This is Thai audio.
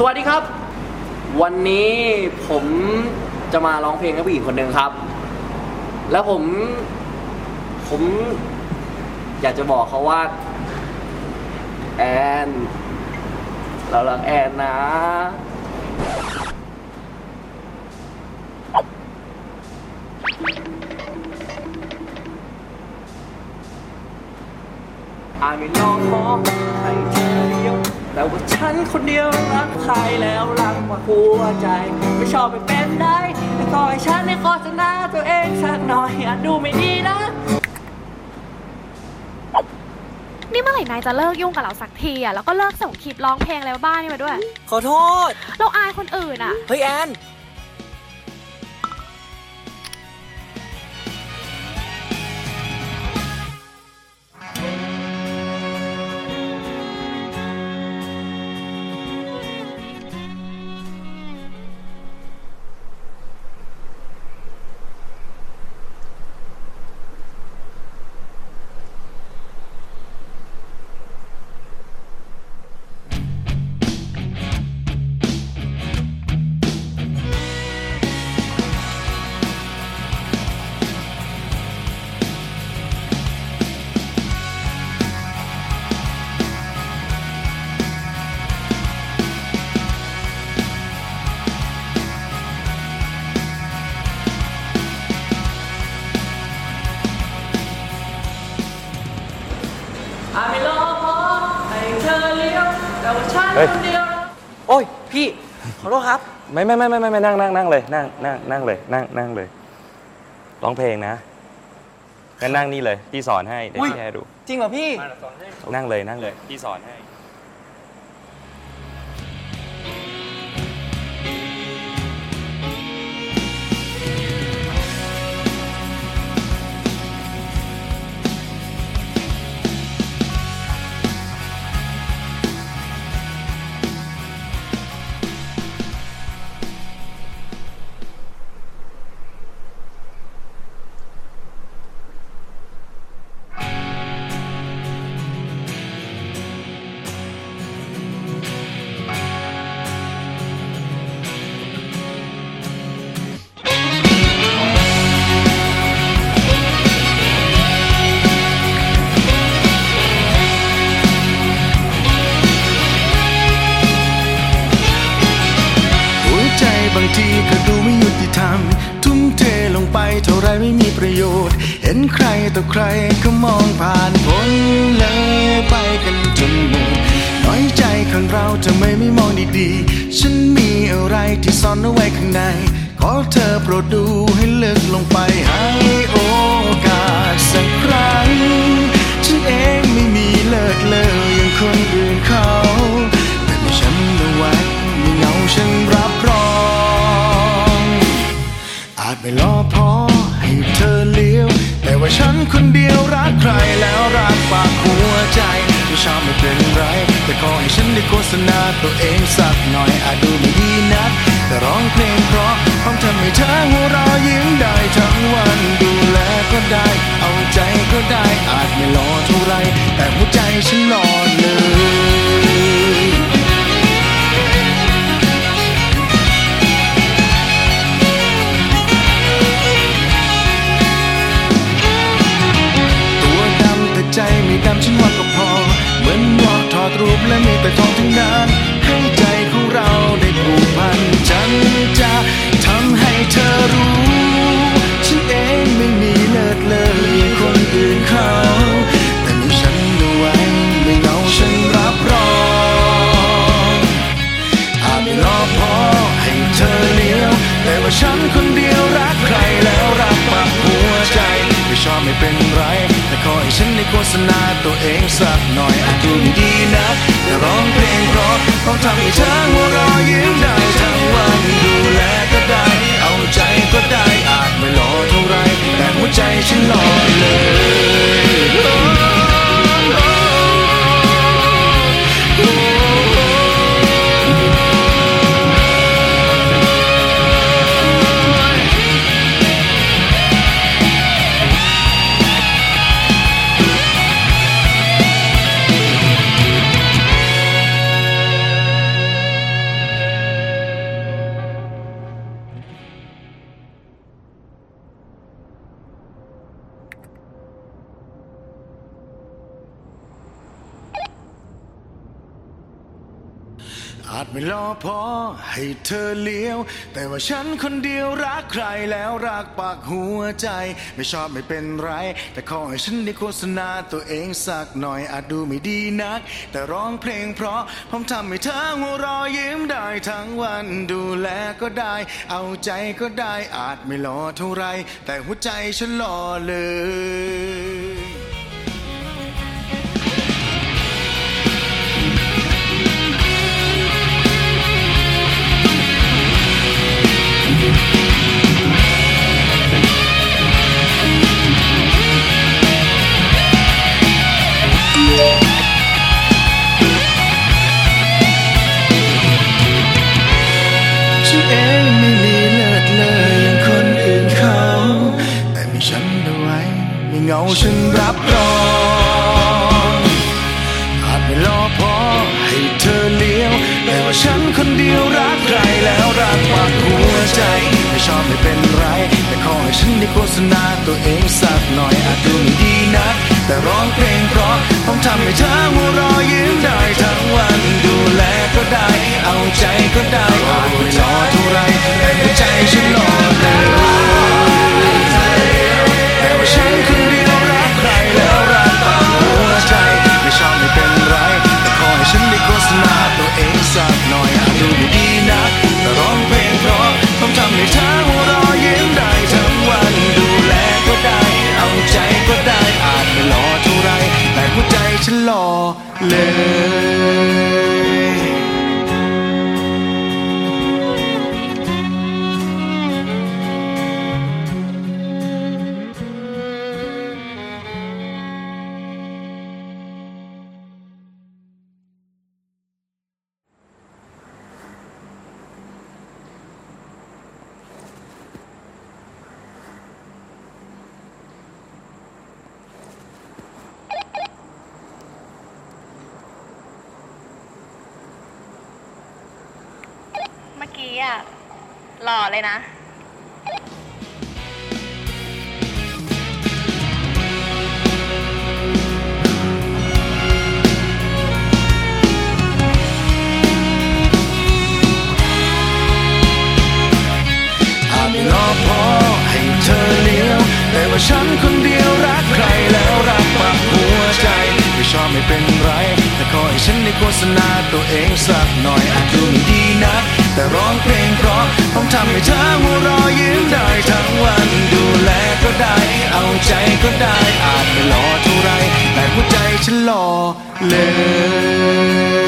สวัสดีครับ วันนี้ผมจะมาร้องเพลงให้ผู้หญิงคนหนึ่งครับ แล้วผม ผม อยากจะบอกเขาว่า แอน เรารักแอนนะอาจไแต่ว่าฉันคนเดียวรักใครแล้วรักกว่าหัวใจ ไม่ชอบไปเป็นได้แต่ขอให้ฉันในโฆษณาตัวเองสักหน่อยอาจดูไม่ดีนะ นี่เมื่อไหร่นายจะเลิกยุ่งกับเราสักทีอะแล้วก็เลิกส่งคลิปร้องเพลงอะไรบ้านี่มาด้วย ขอโทษ เราอายคนอื่นอะ เฮ้ยแอน แต่ว่าฉันเฮ้ยคนเดียว โอ้ย พี่ ขอโทษครับไม่ไม่ไม่ไม่ไม่ไม่นั่งนั่งนั่งเลยนั่งนั่งนั่งเลยนั่งนั่งเลยร้องเพลงนะงั้นนั่งนี่เลย พี่สอนให้เดี๋ยวอุ๊ย พี่ให้ดู จริงเหรอพี่ นั่งเลยนั่งเลย พี่สอนให้หั ประโยชน์ เห็นใครต่อใครก็มองผ่านพ้นเลยไปกันจนหมดน้อยใจคนเราจะไมไม่มองดีๆ ฉันมีอะไรที่ซ่อนเอาไว้ข้างใน ขอเธอโปรดดูให้ลึกลงไปให้โอกาสสักครั้ง ปากหัวใจไม่ชอบไม่เป็นไร แต่ขอให้ฉันได้โฆษณาตัวเองสักหน่อยอาจดูไม่ดีนัก แต่ร้องเพลงเพราะพร้อมทำให้เธอหัวเราะยิ้มได้ทั้งวันดูแลก็ได้ เอาใจก็ได้อาจไม่หล่อเท่าไรแต่ ดรูปและมีแต่ทองทั้งนั้น ให้ใจของเราได้ผูกพันฉันจะทำให้เธอรู้ ฉันเองไม่มีเลิศเลยคนอื่นเขาแต่มีฉันเอาไว้ไม่เหงาฉันรับรองอาจไม่รอพอให้เธอเลี้ยว แต่ว่าฉันคนเดียวรักใครแล้วรักปากหัวใจ ไม่ชอบไม่เป็นไรแต่ขอให้ฉันได้โฆษณาตัวเองสักหน่อย ดูไม่ดีนะแต่ร้องเพลงเพราะต้องทำให้เธอหัวเราะยิ้มได้ทั้งวันดูแลก็ได้ เอาใจก็ได้อาจไม่หล่อเท่าไรแต่หัวใจฉันหล่อ ไม่รอพอให้เธอเลี้ยว แต่ว่าฉันคนเดียวรักใครแล้วรักปากหัวใจ ไม่ชอบไม่เป็นไร แต่ขอให้ฉันได้โฆษณาตัวเองสักหน่อยอาจดูไม่ดีนัก แต่ร้องเพลงเพราะผมทำให้เธอหัวเรอยยิ้มได้ทั้งวันดูแลก็ได้ เอาใจก็ได้อาจไม่หล่อเท่าไร แต่หัวใจฉันหล่อเลย ฉั ณาตัวเองสักหน่อยอาจดูไม่ดีนัก แต่ร้องเพลงเพราะต้องทำให้เธอหัวรอยยิ้มได้ทั้งวันดูแลก็ได้ เอาใจก็ได้ ฉันหล่อเลย กี้อะหล่อเลยนะอาไม่รอพอให้เธอเลี้ยว แต่ว่าฉันคนเดียวรักใครแล้วรักปากหัวใจ ไม่ชอบไม่เป็นไร แต่ขอให้ฉันได้โฆษณาตัวเองสักหน่อยอาจดูไม่ดี แต่ร้องเพลงเพราะต้องทำให้เธอหัวรอยยิ้มได้ทั้งวันดูแลก็ได้ เอาใจก็ได้ อาจไม่หล่อเท่าไรแต่หัวใจฉันหล่อเลย